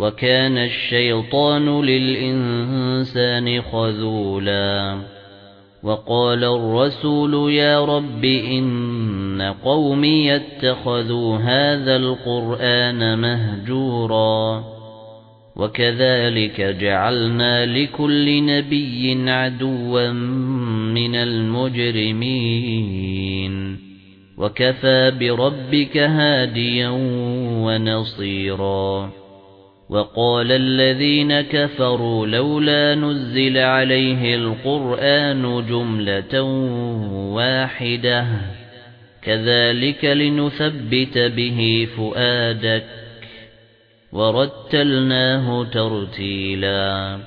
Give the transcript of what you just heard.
وَكَانَ الشَّيْطَانُ لِلْإِنسَانِ خَذُولًا. وَقَالَ الرَّسُولُ يَا رَبِّ إِنَّ قَوْمِي اتَّخَذُوا هَذَا الْقُرْآنَ مَهْجُورًا. وَكَذَلِكَ جَعَلْنَا لِكُلِّ نَبِيٍّ عَدُوًّا مِنَ الْمُجْرِمِينَ. وَكَفَى بِرَبِّكَ هَادِيًا وَنَصِيرًا. وَقَالَ الَّذِينَ كَفَرُوا لَوْلَا نُزِّلَ عَلَيْهِ الْقُرْآنُ جُمْلَةً وَاحِدَةً. كَذَلِكَ لِنُثَبِّتَ بِهِ فُؤَادَكَ. وَرَتَّلْنَاهُ تَرْتِيلًا.